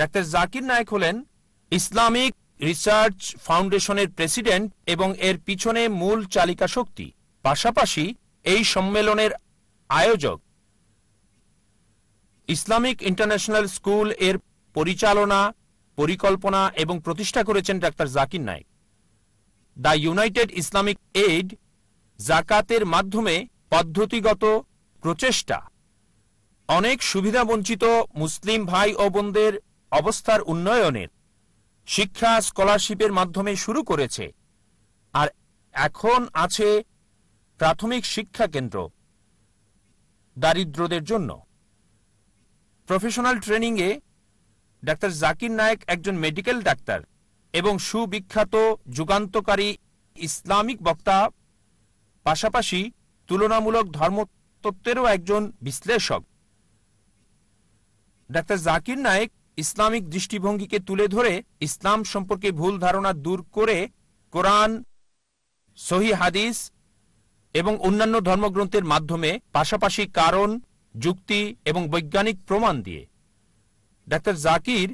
Doctor Zakir Naik হলেন Islamic research ফাউন্ডেশনের president এবং এর পিছনে মূল চালিকা শক্তি। পাশাপাশি এই সম্মেলনের আয়োজক ইসলামিক ইন্টারন্যাশনাল স্কুলের পরিচালনা, পরিকল্পনা এবং প্রতিষ্ঠা করেছেন doctor Zakir Naik. The United Islamic Aid জাকাতের মাধ্যমে পদ্ধতিগত প্রচেষ্টা। অনেক সুবিধাবঞ্চিত মুসলিম ভাই ও বোনদের অবস্থার উন্নয়নের শিক্ষা স্কলারশিপের মাধ্যমে শুরু করেছে। আর এখন আছে প্রাথমিক শিক্ষা কেন্দ্র দারিদ্রদের জন্য। প্রফেশনাল ট্রেনিংয়ে ডাক্তার জাকির নায়েক একজন মেডিকেল ডাক্তার এবং সুবিখ্যাত যুগান্তকারী ইসলামিক বক্তা, পাশাপাশি তুলনামূলক ধর্মতত্ত্বেরও একজন বিশ্লেষক। ডাক্তার জাকির নায়েক ইসলামিক দৃষ্টিভঙ্গিকে তুলে ধরে ইসলাম সম্পর্কে ভুল ধারণা দূর করে কোরআন, সহি হাদিস এবং অন্যান্য ধর্মগ্রন্থের মাধ্যমে পাশাপাশি কারণ, যুক্তি এবং বৈজ্ঞানিক প্রমাণ দিয়ে। ডাক্তার জাকির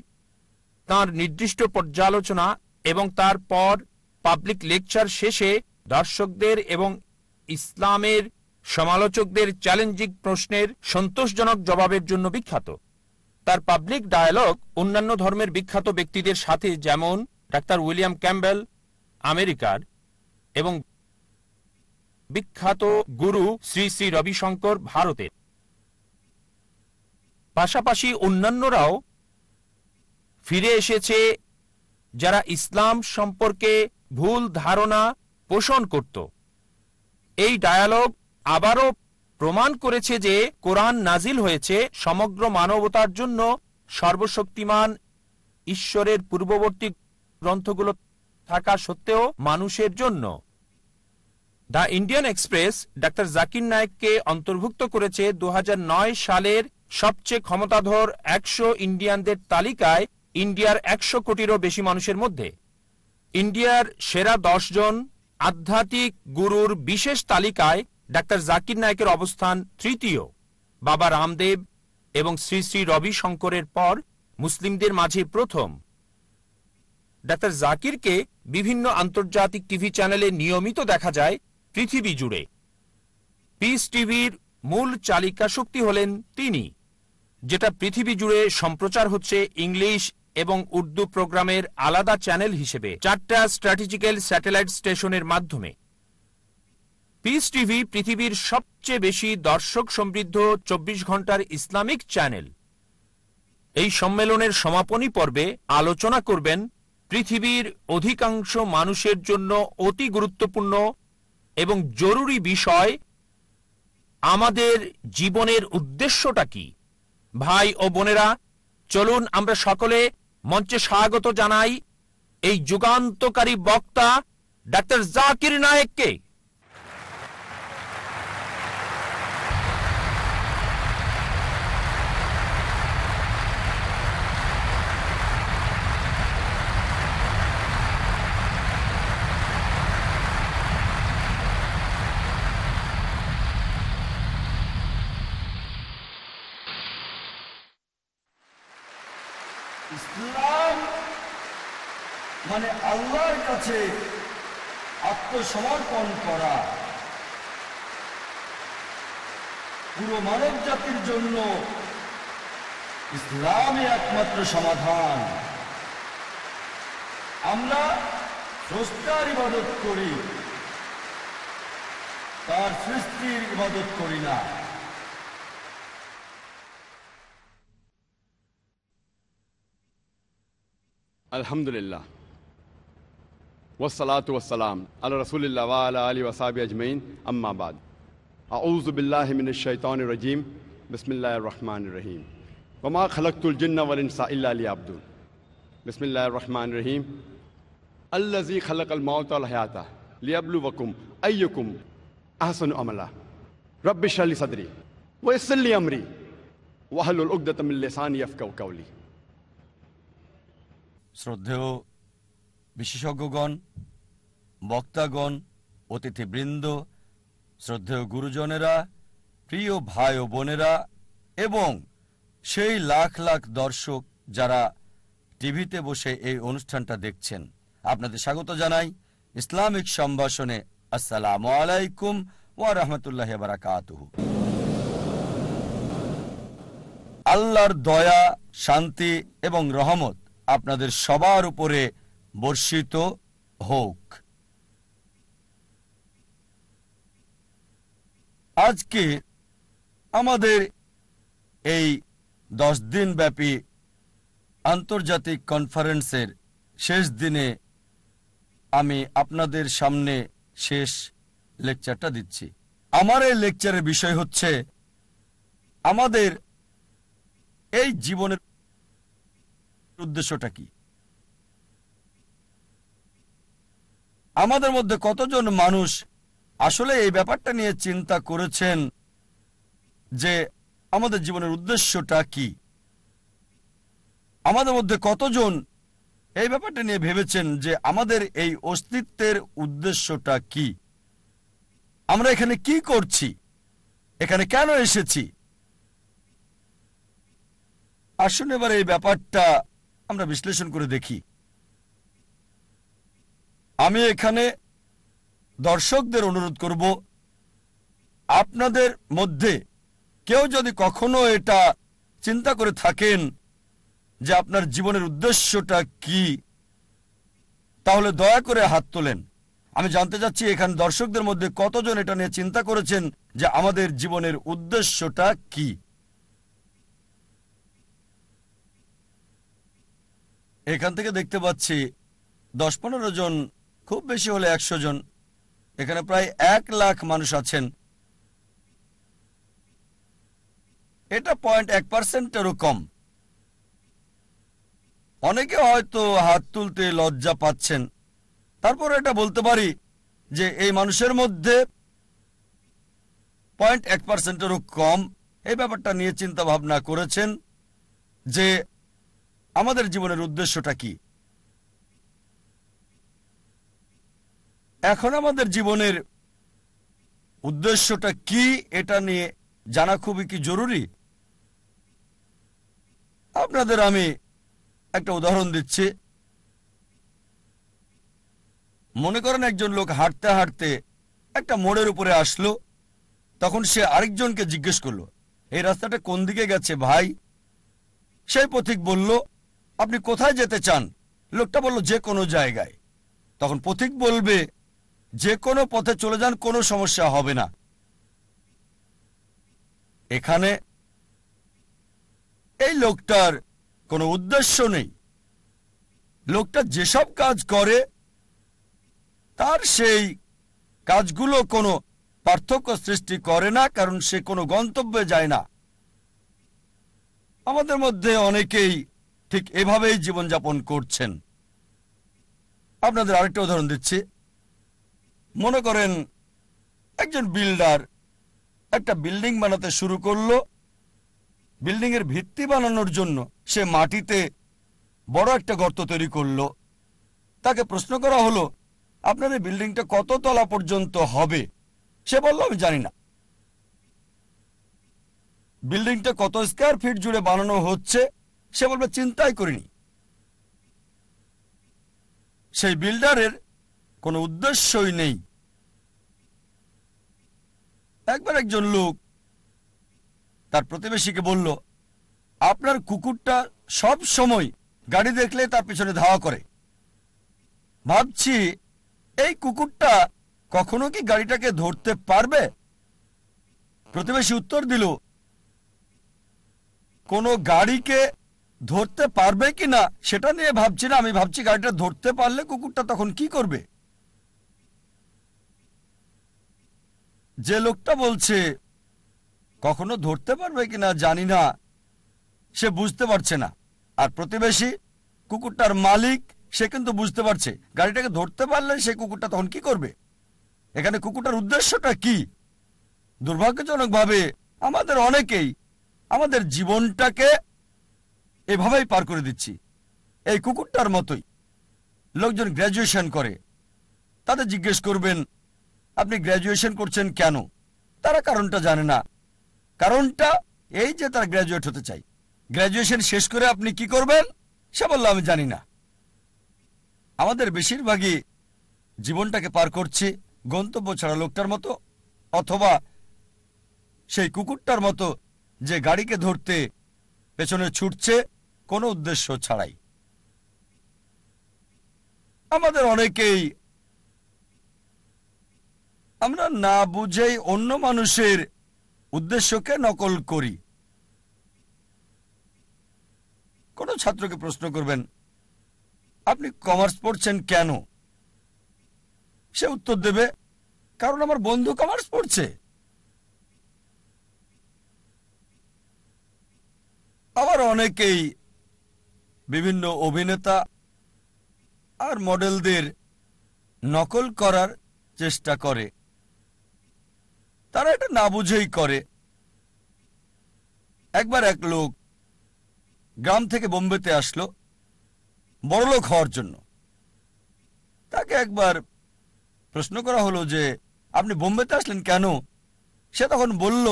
তার নির্দিষ্ট পর্যালোচনা এবং তারপর পাবলিক লেকচার শেষে দর্শকদের এবং ইসলামের সমালোচকদের চ্যালেঞ্জিং প্রশ্নের সন্তোষজনক জবাবের জন্য বিখ্যাত। তার পাবলিক ডায়ালগ অন্যান্য ধর্মের বিখ্যাত ব্যক্তিদের সাথে যেমন ডাক্তার উইলিয়াম ক্যাম্বেল আমেরিকার এবং বিখ্যাত গুরু শ্রী শ্রী রবিশঙ্কর ভারতের। পাশাপাশি অন্যান্যরাও ফিরে এসেছে যারা ইসলাম সম্পর্কে ভুল ধারণা পোষণ করত। এই ডায়ালগ আবারও প্রমাণ করেছে যে কোরআন নাজিল হয়েছে সমগ্র মানবতার জন্য সর্বশক্তিমান ঈশ্বরের পূর্ববর্তী গ্রন্থগুলো থাকা সত্ত্বেও মানুষের জন্য। The Indian Express doctor Zakir নায়েককে অন্তর্ভুক্ত করেছে দু হাজার নয় সালের সবচেয়ে ক্ষমতাধর একশো ইন্ডিয়ানদের তালিকায় ইন্ডিয়ার একশো কোটিরও বেশি মানুষের মধ্যে। ইন্ডিয়ার সেরা জন আধ্যাত্মিক গুরুর বিশেষ তালিকায় ডাক্তার জাকির নায়কের অবস্থান তৃতীয়। বাবা রামদেব এবং শ্রী শ্রী রবি শঙ্করের পর মুসলিমদের মাঝে প্রথম। ডাক্তার জাকিরকে বিভিন্ন আন্তর্জাতিক টিভি চ্যানেলে নিয়মিত দেখা যায় পৃথিবী জুড়ে। পিস টিভির মূল চালিকা শক্তি হলেন তিনি, যেটা পৃথিবী জুড়ে সম্প্রচার হচ্ছে ইংলিশ এবং উর্দু প্রোগ্রামের আলাদা চ্যানেল হিসেবে, চারটা স্ট্র্যাটেজিক্যাল স্যাটেলাইট স্টেশনের মাধ্যমে। পিস টিভি পৃথিবীর সবচেয়ে বেশি দর্শক সমৃদ্ধ চব্বিশ ঘণ্টার ইসলামিক চ্যানেল। এই সম্মেলনের সমাপনী পর্বে আলোচনা করবেন পৃথিবীর অধিকাংশ মানুষের জন্য অতি গুরুত্বপূর্ণ এবং জরুরি বিষয়, আমাদের জীবনের উদ্দেশ্যটা কি? ভাই ও বোনেরা, চলুন আমরা সকলে মঞ্চে স্বাগত জানাই এই যুগান্তকারী বক্তা ডাক্তার জাকির নায়েককে ইসলাম মানে আল্লাহর কাছে আত্মসমর্পণ করা। পুরো মানব জাতির জন্য ইসলামই একমাত্র সমাধান। আমরা স্রষ্টার ইবাদত করি, তার সৃষ্টির ইবাদত করি না। Alhamdulillah. والصلاة والسلام على رسول اللہ وعلى آلہ وصحابہ اجمعین اما بعد اعوذ باللہ من الشیطان الرجیم بسم اللہ الرحمن الرحیم وما خلقت الجن والانس الا ليعبدون. بسم اللہ الرحمن الرحیم الذي خلق الموت والحیات ليبلوكم ايكم احسن عملا. رب اشرح لي صدري ويسر لي امري واحلل عقدة من لساني يفقهوا قولي. سردیو বিশেষজ্ঞগণ, বক্তাগণ, অতিথিবৃন্দ, শ্রদ্ধেয় গুরুজনেরা, প্রিয় ভাই ও বোনেরা এবং সেই লাখ লাখ দর্শক যারা টিভিতে বসে এই অনুষ্ঠানটা দেখছেন। আপনাদের স্বাগত জানাই ইসলামিক সম্ভাষণে। আসসালামু আলাইকুম ওয়া রাহমাতুল্লাহি বারাকাতুহু। আল্লাহর দয়া, শান্তি এবং রহমত আপনাদের সবার উপরে বর্ষিত হোক। আজকে আমাদের এই দশ দিন ব্যাপী আন্তর্জাতিক কনফারেন্সের শেষ দিনে আমি আপনাদের সামনে শেষ লেকচারটা দিচ্ছি। আমার এই লেকচারের বিষয় হচ্ছে আমাদের এই জীবনের উদ্দেশ্যটা কি? আমাদের মধ্যে কতজন মানুষ আসলে এই ব্যাপারটা নিয়ে চিন্তা করেছেন যে আমাদের জীবনের উদ্দেশ্যটা কি? আমাদের মধ্যে কতজন এই ব্যাপারটা নিয়ে ভেবেছেন যে আমাদের এই অস্তিত্বের উদ্দেশ্যটা কি? আমরা এখানে কি করছি? এখানে কেন এসেছি? আসুন এবার এই ব্যাপারটা আমরা বিশ্লেষণ করে দেখি। আমি এখানে দর্শকদের অনুরোধ করব, আপনাদের মধ্যে কেউ যদি কখনো এটা চিন্তা করে থাকেন যে আপনার জীবনের উদ্দেশ্যটা কি, তাহলে দয়া করে হাত তোলেন। আমি জানতে চাচ্ছি এখানে দর্শকদের মধ্যে কতজন এটা নিয়ে চিন্তা করেছেন যে আমাদের জীবনের উদ্দেশ্যটা কি? এখান থেকে দেখতে পাচ্ছি দশ পনেরো জন খুব বেশি হলে একশো জন। এখানে প্রায় এক লাখ মানুষ আছেন। এটা পয়েন্ট এক পার্সেন্টেরও কম। অনেকে হয়তো হাত তুলতে লজ্জা পাচ্ছেন। তারপর এটা বলতে পারি যে এই মানুষের মধ্যে পয়েন্ট এক পার্সেন্টেরও কম। এই ব্যাপারটা নিয়ে চিন্তা ভাবনা করেছেন যে আমাদের জীবনের উদ্দেশ্যটা কি? এখন আমাদের জীবনের উদ্দেশ্যটা কি এটা নিয়ে জানা খুবই কি জরুরি? আপনাদের আমি একটা উদাহরণ দিচ্ছি। মনে করেন একজন লোক হাঁটতে হাঁটতে একটা মোড়ের উপরে আসলো, তখন সে আরেকজনকে জিজ্ঞেস করল, এই রাস্তাটা কোন দিকে গেছে ভাই? সেই পথিক বলল, আপনি কোথায় যেতে চান? লোকটা বলল, যে কোনো জায়গায়। তখন পথিক বলবে যে কোনো পথে চলে যান, কোনো সমস্যা হবে না। এখানে এই লোকটার কোনো উদ্দেশ্য নেই। লোকটা যেসব কাজ করে, তার সেই কাজগুলো কোনো পার্থক্য সৃষ্টি করে না, কারণ সে কোনো গন্তব্যে যায় না। আমাদের মধ্যে অনেকেই ঠিক এভাবেই জীবনযাপন করছেন। আপনাদের আরেকটা উদাহরণ দিচ্ছি। মনে করেন একজন বিল্ডার একটা বিল্ডিং বানাতে শুরু করল বিল্ডিং এর ভিত্তি বানানোর জন্য সে মাটিতে বড় একটা গর্ত তৈরি করল। তাকে প্রশ্ন করা হলো, আপনার এই বিল্ডিংটা কত তলা পর্যন্ত হবে? সে বলল, আমি জানি না। বিল্ডিংটা কত স্কোয়ার ফিট জুড়ে বানানো হচ্ছে, সে বলবে, চিন্তাই করিনি। সেই বিল্ডারের কোনো উদ্দেশ্যই নেই। একবার একজন লোক তার প্রতিবেশীকে বলল, আপনার কুকুরটা সব সময় গাড়ি দেখলে তার পিছনে ধাওয়া করে। ভাবছি, এই কুকুরটা কখনো কি গাড়িটাকে ধরতে পারবে? প্রতিবেশী উত্তর দিল, কোনো গাড়িকে ধরতে পারবে কি না সেটা নিয়ে ভাবছি না। আমি ভাবছি গাড়িটা ধরতে পারলে কুকুরটা তখন কি করবে? যে লোকটা বলছে, কখনো ধরতে পারবে কিনা জানি না, সে বুঝতে পারছে না। আর প্রতিবেশী কুকুরটার মালিক, সে কিন্তু বুঝতে পারছে। গাড়িটাকে ধরতে পারলে সে কুকুরটা তখন কি করবে? এখানে কুকুরটার উদ্দেশ্যটা কি? দুর্ভাগ্যজনকভাবে আমাদের অনেকেই আমাদের জীবনটাকে এভাবেই পার করে দিচ্ছি। এই কুকুরটার মতোই। লোকজন গ্র্যাজুয়েশন করে, তাদের জিজ্ঞেস করবেন আপনি গ্র্যাজুয়েশন করছেন কেন? তারা কারণটা জানে না। কারণটা এই যে তারা গ্র্যাজুয়েট হতে চাই গ্র্যাজুয়েশন শেষ করে আপনি কি করবেন? সে বলল, আমি জানি না। আমাদের বেশিরভাগই জীবনটাকে পার করছি গন্তব্য ছাড়া লোকটার মতো, অথবা সেই কুকুরটার মতো যে গাড়িকে ধরতে পেছনে ছুটছে কোনো উদ্দেশ্য ছাড়াই। আমাদের অনেকেই আমরা না বুঝেই অন্য মানুষের উদ্দেশ্যকে নকল করি। কোন ছাত্রকে প্রশ্ন করবেন, আপনি কমার্স পড়ছেন কেন? সে উত্তর দেবে, কারণ আমার বন্ধু কমার্স পড়ছে। আবার অনেকেই বিভিন্ন অভিনেতা আর মডেলদের নকল করার চেষ্টা করে। তারা এটা না বুঝেই করে। একবার এক লোক গ্রাম থেকে বোম্বেতে আসলো, বড়লোক হওয়ার জন্য। তাকে একবার প্রশ্ন করা হলো যে, আপনি বোম্বেতে আসলেন কেন? সে তখন বলল,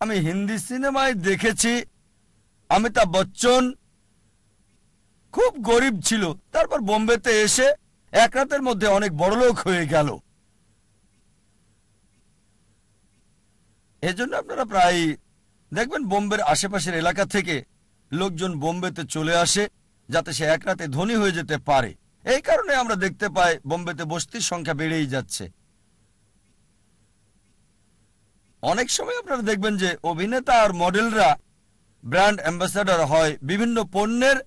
আমি হিন্দি সিনেমায় দেখেছি, অমিতাভ বচ্চন খুব গরিব ছিল, তারপর বোম্বেতে এসে এক রাতের মধ্যে অনেক বড়লোক হয়ে গেল। এজন্য আপনারা প্রায় দেখবেন বোম্বের আশেপাশের এলাকা থেকে লোকজন বোম্বেতে চলে আসে, যাতে সে এক রাতে ধনী হয়ে যেতে পারে। এই কারণে আমরা দেখতে পাই বোম্বেতে বস্তির সংখ্যা বেড়েই যাচ্ছে। অনেক সময় আপনারা দেখবেন যে অভিনেতা আর মডেলরা ব্র্যান্ড অ্যাম্বাসাডার হয়, বিভিন্ন পণ্যের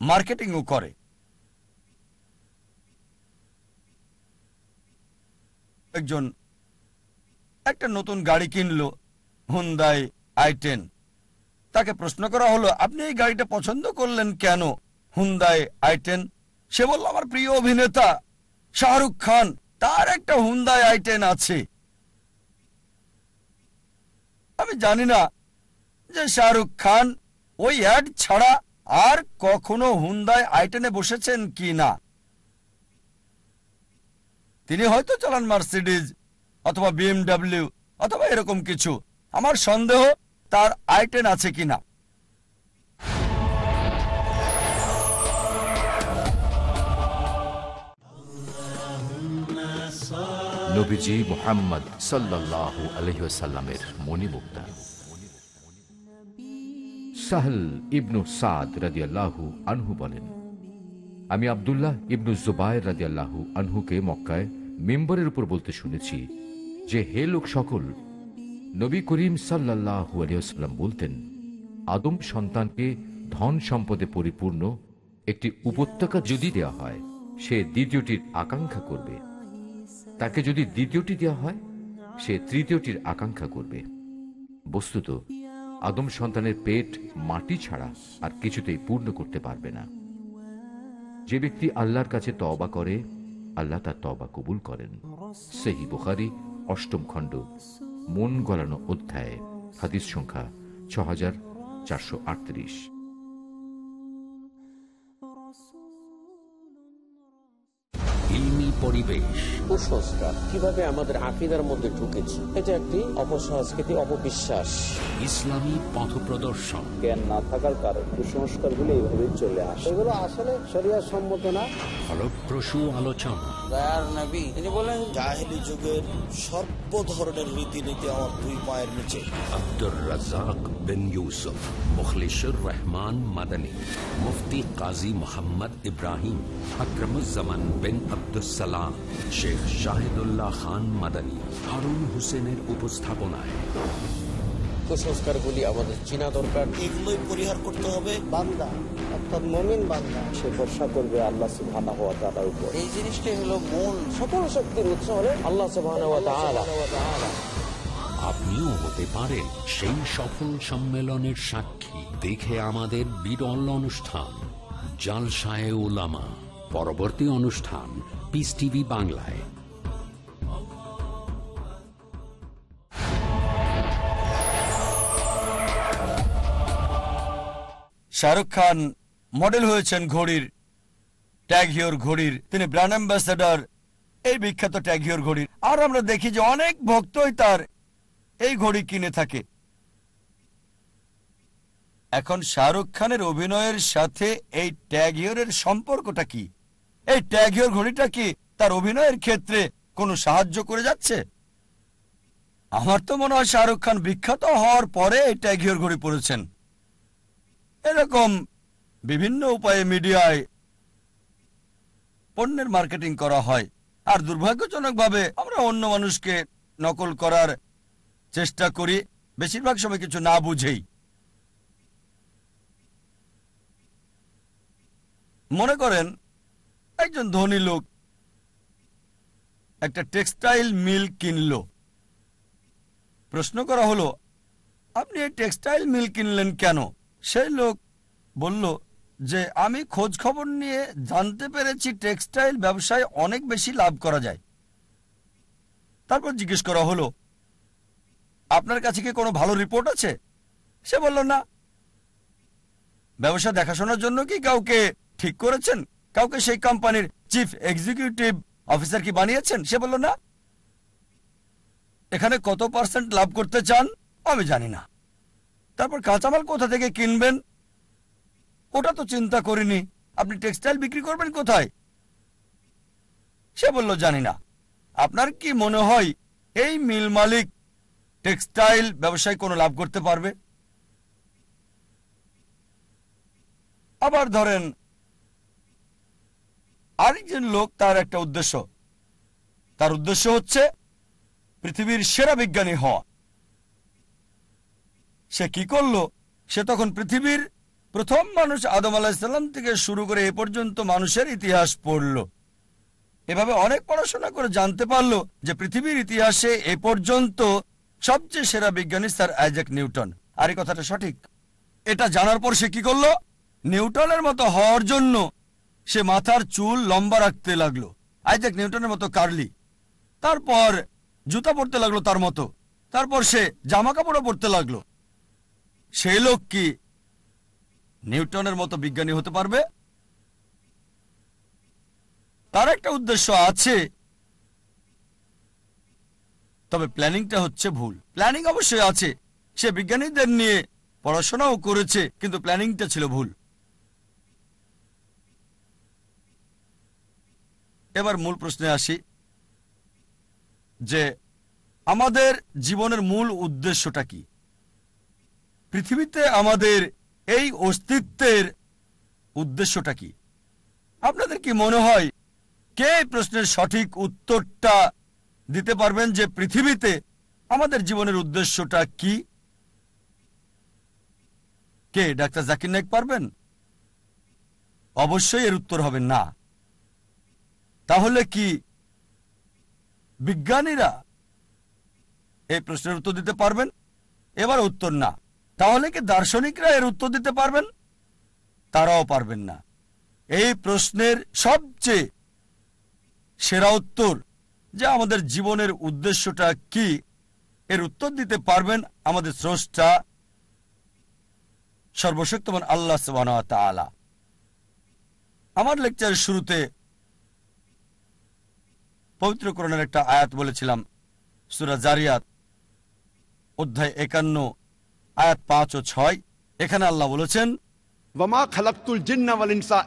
মার্কেটিংও করে। একজন একটা নতুন গাড়ি কিনলো হুন্দাই আই টেন তাকে প্রশ্ন করা হলো, আপনি এই গাড়িটা পছন্দ করলেন কেন হুন্দাই আই টেন সে বলল, আমার প্রিয় অভিনেতা শাহরুখ খান, তার একটা হুন্দাই আই টেন আছে। আমি জানি না যে শাহরুখ খান ওই অ্যাড ছাড়া আর কখনো হুন্দায় আইটেনে বসেছেন কি না তিনি হয়তো চালান মার্সিডিজ অথবা বিএমডাব্লিউ, অথবা এরকম কিছু। আমার সন্দেহ তার আইটেন আছে কিনা। নবীজি মোহাম্মদ সাদ আনহু বলেন, আমি আবদুল্লাহ ইবনু জুবায়ের রাদিয়াল্লাহু আনহুকে মক্কায় মেম্বারের উপর বলতে শুনেছি যে হে লোক সকল, নবী করিম সাল্লাহু বলতেন, আদম সন্তানকে ধন সম্পদে পরিপূর্ণ একটি উপত্যকা যদি দেওয়া হয়, সে দ্বিতীয়টির আকাঙ্ক্ষা করবে। তাকে যদি দ্বিতীয়টি দেওয়া হয়, সে তৃতীয়টির আকাঙ্ক্ষা করবে। বস্তুত, আদম সন্তানের পেট মাটি ছাড়া আর কিছুতেই পূর্ণ করতে পারবে না। যে ব্যক্তি আল্লাহর কাছে তবা করে, আল্লাহ তার তবা কবুল করেন। সেহি বুখারি অষ্টম খণ্ড মন গলানো অধ্যায় হাদিস সংখ্যা ছ হাজার চারশো আটত্রিশ। পরিবেশ। কুসংস্কার কীভাবে আমাদের আকিদার মধ্যে ঢুকেছে এটা একটি অপসংস্কৃতি অপবিশ্বাস। ইসলামী পথ প্রদর্শন। জ্ঞান না থাকার কারণে কুসংস্কারগুলো এইভাবে চলে আসে। এগুলো আসলে শরিয়ার সম্মত না। ফলপ্রসূ আলোচনা। তিনি বলেন জাহেলি যুগের সর্ব ধরনের রীতিনীতি আমার দুই পায়ের নিচে। আব্দুর রাজাক বিন ইউসুফ মুখলিশুর রহমান মাদানী মুফতি কাজী মোহাম্মদ ইব্রাহিম আকরমুজ্জামান বিন শেখ শাহিদুল্লাহ খান মাদানী হারুন হোসেনের উপস্থাপনায়। কুসংস্কারগুলি আমাদের চিনা দরকার। এগুলোই পরিহার করতে হবে। বান্দা অর্থাৎ মমিন বান্দা সে ভরসা করবে আল্লাহ সুবহানাহু ওয়া তাআলার উপর। এই জিনিসটাই হলো মূল। সকল শক্তির উৎস হলো আল্লাহ আপনিও হতে পারেন সেই সফল সম্মেলনের সাক্ষী। দেখে আমাদের বিরল অনুষ্ঠান জালসায় ওলামা পরবর্তী অনুষ্ঠান পিস টিভি বাংলায় শাহরুখ খান মডেল হয়েছেন ঘড়ির ট্যাগ হিওর ঘড়ির। তিনি ব্র্যান্ড অ্যাম্বাসেডর এই বিখ্যাত ট্যাগ হিওর ঘড়ির। আর আমরা দেখি যে অনেক ভক্তই তার এই ঘড়ি কিনে থাকে। এখন শাহরুখ খানের অভিনয়ের সাথে এই ট্যাগ হিওরের সম্পর্কটা কি? এই ট্যাগ হিওর ঘড়িটা কি তার অভিনয়ের ক্ষেত্রে কোনো সাহায্য করে যাচ্ছে? আমার তো মনে হয় শাহরুখ খান বিখ্যাত হওয়ার পরে এই ট্যাগ হিওর ঘড়ি পড়েছেন এরকম বিভিন্ন উপায়ে মিডিয়ায় পণ্যের মার্কেটিং করা হয়। আর দুর্ভাগ্যজনকভাবে আমরা অন্য মানুষকে নকল করার চেষ্টা করি, বেশিরভাগ সময় কিছু না বুঝেই। মনে করেন একজন ধনী লোক একটা টেক্সটাইল মিল কিনল। প্রশ্ন করা হলো, আপনি এই টেক্সটাইল মিল কিনলেন কেন? সেই লোক বলল, যে আমি খোঁজ খবর নিয়ে জানতে পেরেছি টেক্সটাইল ব্যবসায় অনেক বেশি লাভ করা যায়। তারপর জিজ্ঞেস করা হলো, আপনার কাছে কি কোনো ভালো রিপোর্ট আছে? সে বলল, না। ব্যবসা দেখাশোনার জন্য কি কাউকে ঠিক করেছেন? কাউকে সেই কোম্পানির চিফ এক্সিকিউটিভ অফিসার কি বানিয়েছেন? সে বলল, না। এখানে কত পার্সেন্ট লাভ করতে চান, আমি জানি না। তারপর কাঁচামাল কোথা থেকে কিনবেন? ওটা তো চিন্তা করিনি। আপনি টেক্সটাইল বিক্রি করবেন কোথায়? সে বলল, জানি না। আপনার কি মনে হয় এই মিল মালিক টেক্সটাইল ব্যবসায় কোনো লাভ করতে পারবে? আবার ধরেন আরেকজন লোক তার একটা উদ্দেশ্য। তার উদ্দেশ্য হচ্ছে পৃথিবীর সেরা বিজ্ঞানী হওয়া। সে কি করল? সে তখন পৃথিবীর প্রথম মানুষ আদম আলাহিসাল্লাম থেকে শুরু করে এ পর্যন্ত মানুষের ইতিহাস পড়ল। এভাবে অনেক পড়াশোনা করে জানতে পারল যে পৃথিবীর ইতিহাসে এ পর্যন্ত সবচেয়ে সেরা বিজ্ঞানী স্যার আইজাক নিউটন। আর এই কথাটা সঠিক। এটা জানার পর সে কি করল? নিউটনের মতো হওয়ার জন্য সে মাথার চুল লম্বা রাখতে লাগল। আইজাক নিউটনের মতো কার্লি। তারপর জুতা পরতে লাগল তার মতো। তারপর সে জামা কাপড়ও পরতে লাগল। সেই লোক কি নিউটনের মতো বিজ্ঞানী হতে পারবে? তার একটা উদ্দেশ্য আছে। তবে প্ল্যানিংটা হচ্ছে ভুল। প্ল্যানিং অবশ্যই আছে। সে বিজ্ঞানীদের নিয়ে পড়াশোনাও করেছে, কিন্তু প্ল্যানিংটা ছিল ভুল। এবার মূল প্রশ্নে আসি যে আমাদের জীবনের মূল উদ্দেশ্যটা কি? পৃথিবীতে আমাদের এই অস্তিত্বের উদ্দেশ্যটা কি? আপনাদের কি মনে হয় কে প্রশ্নের সঠিক উত্তরটা দিতে পারবেন যে পৃথিবীতে আমাদের জীবনের উদ্দেশ্যটা কি? কে, ডাক্তার জাকির নাইক পারবেন? অবশ্যই এর উত্তর হবে না। তাহলে কি বিজ্ঞানীরা এই প্রশ্নের উত্তর দিতে পারবেন? এবার উত্তর না। তাহলে কি দার্শনিকরা এর উত্তর দিতে পারবেন? তারাও পারবেন না। এই প্রশ্নের সবচেয়ে সেরা উত্তর যে আমাদের জীবনের উদ্দেশ্যটা কি, এর উত্তর দিতে পারবেন আমাদের স্রষ্টা সর্বশক্তমান আল্লাহ সুবাহ আমার লেকচারের শুরুতে পবিত্র করণের একটা আয়াত বলেছিলাম সুরা জারিয়াত অধ্যায় একান্ন আয়াত পাঁচ ও ছয়। এখানে আল্লাহ বলেছেন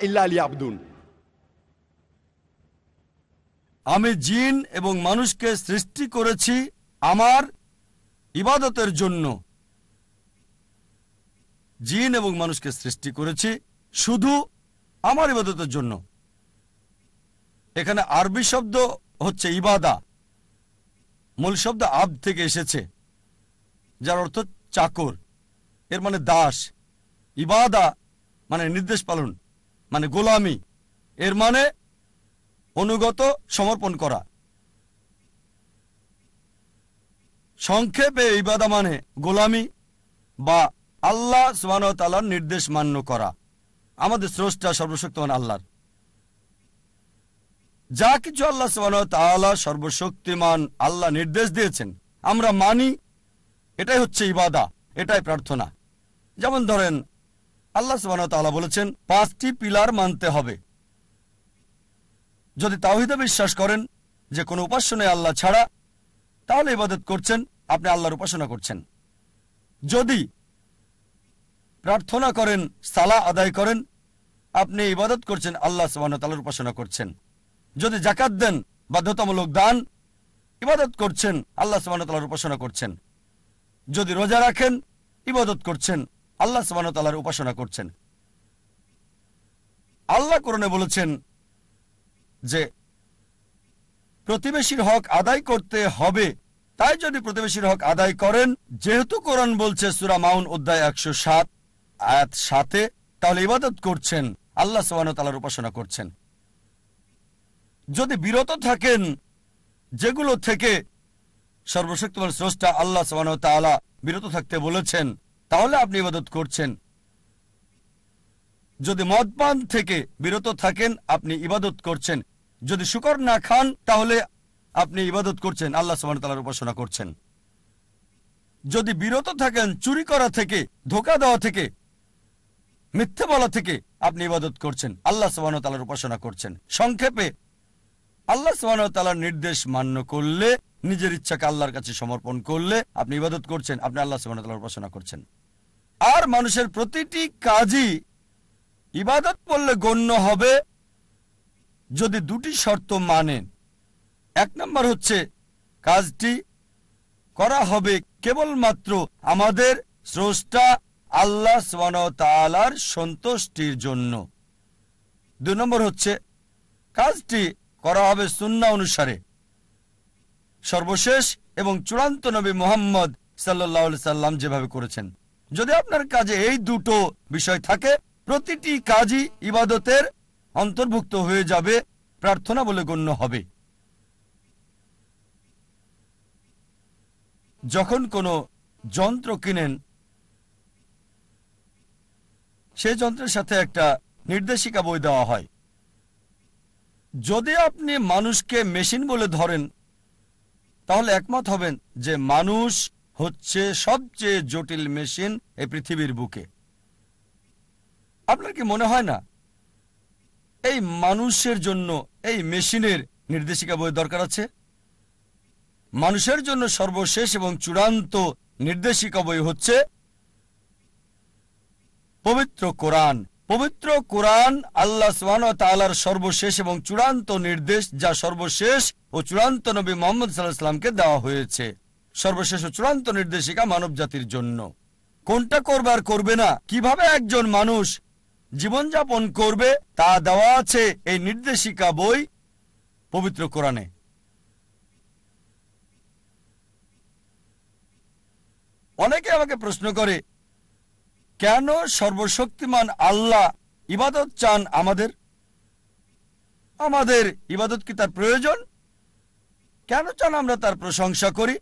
ইল্লা আলী আব্দুল আমি জিন এবং মানুষকে সৃষ্টি করেছি আমার ইবাদতের জন্য। জিন এবং মানুষকে সৃষ্টি করেছি শুধু আমার ইবাদতের জন্য। এখানে আরবি শব্দ হচ্ছে ইবাদা। মূল শব্দ আব থেকে এসেছে, যার অর্থ চাকর। এর মানে দাস। ইবাদা মানে নির্দেশ পালন মানে গোলামি। এর মানে অনুগত সমর্পণ করা। সংক্ষেপে ইবাদা মানে গোলামি বা আল্লাহ সুবাহর নির্দেশ মান্য করা। আমাদের স্রষ্টা সর্বশক্তিমান আল্লাহর। যা কিছু আল্লাহ সুবাহ সর্বশক্তিমান আল্লাহ নির্দেশ দিয়েছেন, আমরা মানি, এটাই হচ্ছে ইবাদা, এটাই প্রার্থনা। যেমন ধরেন, আল্লাহ সুবাহ বলেছেন, পাঁচটি পিলার মানতে হবে। যদি তাওহিদে বিশ্বাস করেন যে কোনো উপাস্য নেই আল্লাহ ছাড়া, তাহলে ইবাদত করছেন, আপনি আল্লাহর উপাসনা করছেন। যদি প্রার্থনা করেন সালা আদায় করেন, আপনি ইবাদত করছেন, আল্লাহ সুবাহতালার উপাসনা করছেন। যদি জাকাত দেন, বাধ্যতামূলক দান, ইবাদত করছেন, আল্লাহ সুবাহতালার উপাসনা করছেন। যদি রোজা রাখেন, ইবাদত করছেন, আল্লাহ সুবাহতালার উপাসনা করছেন। আল্লাহ করণে বলেছেন যে, প্রতিবেশীর হক আদায় করতে হবে। তাই যদি প্রতিবেশীর হক আদায় করেন, যেহেতু কোরআন বলছে সুরা মাউন অধ্যায় একশো সাত, আয়াত সাতে, তাহলে ইবাদত করছেন, আল্লাহ তালার উপাসনা করছেন। যদি বিরত থাকেন, যেগুলো থেকে সর্বশক্তিমান স্রষ্টা আল্লাহ তাআলা বিরত থাকতে বলেছেন, তাহলে আপনি ইবাদত করছেন। যদি মদপান থেকে বিরত থাকেন, আপনি ইবাদত করছেন। যদি শুকর না খান, তাহলে আপনি ইবাদত করছেন, আল্লাহ তালার উপাসনা করছেন। যদি বিরত থাকেন, চুরি করা থেকে, ধোকা দেওয়া থেকে, মিথ্যে বলা থেকে, আপনি ইবাদত করছেন, আল্লাহ তালার উপাসনা করছেন। সংক্ষেপে আল্লাহ তালার নির্দেশ মান্য করলে, নিজের ইচ্ছাকে আল্লাহর কাছে সমর্পণ করলে আপনি ইবাদত করছেন, আপনি আল্লাহ তালার উপাসনা করছেন। আর মানুষের প্রতিটি কাজই ইবাদত বললে গণ্য হবে যদি দুটি শর্ত মানেন। এক নম্বর হচ্ছে কাজটি করা হবে কেবলমাত্র আমাদের স্রষ্টা আল্লাহ তালার সন্তুষ্টির জন্য। দুই নম্বর হচ্ছে কাজটি করা হবে সুন্না অনুসারে। সর্বশেষ এবং চূড়ান্ত নবী মোহাম্মদ সাল্লাহ সাল্লাম যেভাবে করেছেন। যদি আপনার কাজে এই দুটো বিষয় থাকে, প্রতিটি কাজই ইবাদতের অন্তর্ভুক্ত হয়ে যাবে, প্রার্থনা বলে গণ্য হবে। যখন কোনো যন্ত্র কিনেন, সেই যন্ত্রের সাথে একটা নির্দেশিকা বই দেওয়া হয়। যদি আপনি মানুষকে মেশিন বলে ধরেন, তাহলে একমত হবেন যে মানুষ হচ্ছে সবচেয়ে জটিল মেশিন এই পৃথিবীর বুকে। আপনার কি মনে হয় না? এই মানুষের জন্য এই মেশিনের নির্দেশিকা বই দরকার আছে? মানুষের জন্য সর্বশেষ এবং চূড়ান্ত নির্দেশিকা বই হচ্ছে পবিত্র কোরআন। পবিত্র কোরআন আল্লাহ সোহান তালার সর্বশেষ এবং চূড়ান্ত নির্দেশ, যা সর্বশেষ ও চূড়ান্ত নবী মোহাম্মদ সাল্লাহামকে দেওয়া হয়েছে। সর্বশেষ ও চূড়ান্ত নির্দেশিকা মানব জাতির জন্য। কোনটা করবার করবে না? কীভাবে একজন মানুষ জীবনযাপন করবে, তা দেওয়া আছে এই নির্দেশিকা বই পবিত্র কোরআনে। অনেকে আমাকে প্রশ্ন করে কেন সর্বশক্তিমান আল্লাহ ইবাদত চান আমাদের? আমাদের ইবাদত কি তার প্রয়োজন? কেন চান আমরা তার প্রশংসা করি?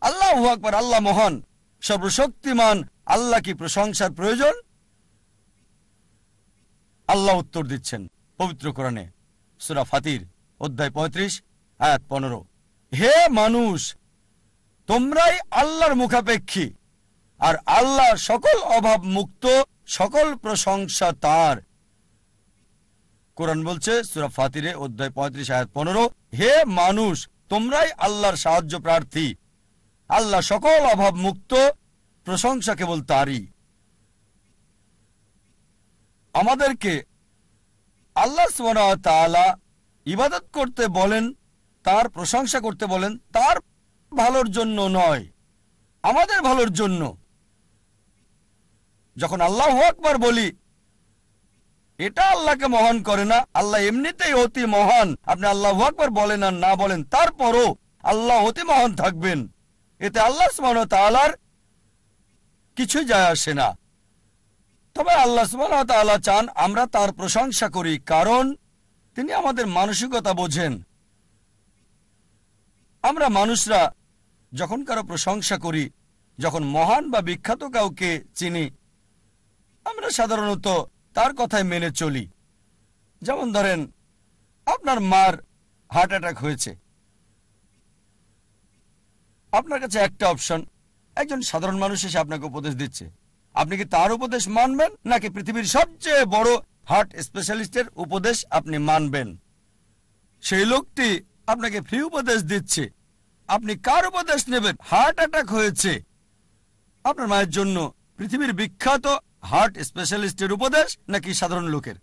আল্লাহ আকবর, আল্লাহ মহান। সর্বশক্তিমান আল্লাহ কি প্রশংসার প্রয়োজন? আল্লাহ উত্তর দিচ্ছেন পবিত্র কোরআনে, সুরা ফাতির, অধ্যায় পঁয়ত্রিশ, আয়াত পনেরো। হে মানুষ, তোমরাই আল্লাহর মুখাপেক্ষী। আর আল্লাহ সকল অভাব মুক্ত, সকল প্রশংসা তার। কোরআন বলছে, সুরা ফাতিরে অধ্যায় পঁয়ত্রিশ, আয়াত পনেরো, হে মানুষ, তোমরাই আল্লাহর সাহায্য প্রার্থী। আল্লাহ সকল অভাব মুক্ত, প্রশংসা কেবল তারই। আমাদেরকে আল্লাহ তাআলা ইবাদত করতে বলেন, তার প্রশংসা করতে বলেন, তার ভালোর জন্য নয়, আমাদের ভালোর জন্য। যখন আল্লাহ আকবার বলি, এটা আল্লাহকে মহান করে না, আল্লাহ এমনিতেই অতি মহান। আপনি আল্লাহ আকবার বলেন আর না বলেন, তারপরও আল্লাহ অতি মহান থাকবেন। এতে আল্লাহ সুবহানাহু ওয়া তাআলার কিছুই যায় আসে না। তবে আল্লাহ ওয়া তাআলা চান আমরা তার প্রশংসা করি, কারণ তিনি আমাদের মানসিকতা বোঝেন। আমরা মানুষরা যখন কারও প্রশংসা করি, যখন মহান বা বিখ্যাত কাউকে চিনি আমরা সাধারণত তার কথায় মেনে চলি। যেমন ধরেন, আপনার মার হার্ট অ্যাটাক হয়েছে। আপনার কাছে একটা অপশন, একজন সাধারণ মানুষ এসে আপনাকে উপদেশ দিচ্ছে। আপনি কি তার উপদেশ মানবেন, নাকি পৃথিবীর সবচেয়ে বড় হার্ট স্পেশালিস্টের উপদেশ আপনি মানবেন? সেই লোকটি আপনাকে ফ্রি উপদেশ দিচ্ছে। আপনি কার উপদেশ নেবেন? হার্ট অ্যাটাক হয়েছে। আপনার মায়ের জন্য পৃথিবীর বিখ্যাত হার্ট স্পেশালিস্টের উপদেশ নাকি সাধারণ লোকের?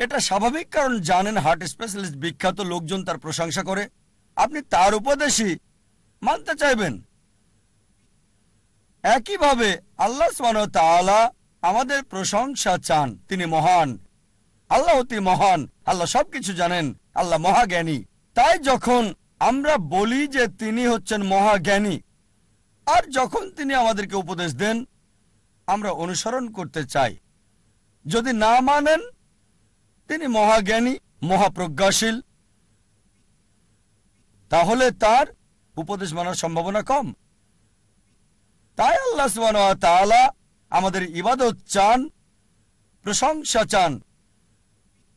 এটা স্বাভাবিক, কারণ জানেন হার্ট স্পেশালিস্ট বিখ্যাত লোকজন তার প্রশংসা করে। আপনি তার উপদেশই মানতে চাইবেন। একইভাবে আল্লাহ তাআলা আমাদের প্রশংসা চান। তিনি মহান। আল্লাহ অতি মহান। আল্লাহ সবকিছু জানেন। আল্লাহ মহাজ্ঞানী। তাই যখন আমরা বলি যে তিনি হচ্ছেন মহাজ্ঞানী, আর যখন তিনি আমাদেরকে উপদেশ দেন আমরা অনুসরণ করতে চাই। যদি না মানেন, তিনি মহাজ্ঞানী, মহাপ্রজ্ঞাশীল, তাহলে তার উপদেশ মানার সম্ভাবনা কম। তাই আল্লাহ তাআলা আমাদের ইবাদত চান, প্রশংসা চান।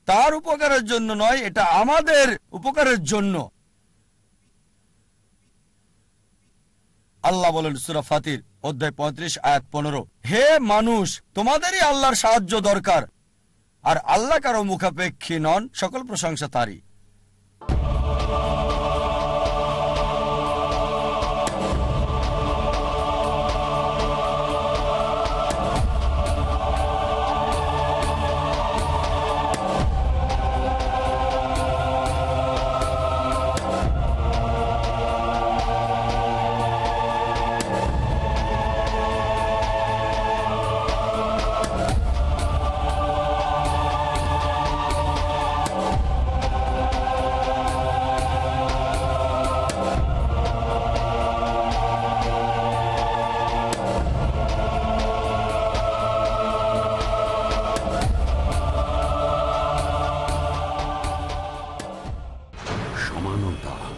তার উপকারের জন্য নয়, এটা আমাদের উপকারের জন্য। আল্লাহ বলেন সুরা ফাতির অধ্যায় পঁয়ত্রিশ, আয়াত পনেরো। হে মানুষ, তোমাদেরই আল্লাহর সাহায্য দরকার। আর আল্লাহ কারও মুখাপেক্ষী নন, সকল প্রশংসা তারই।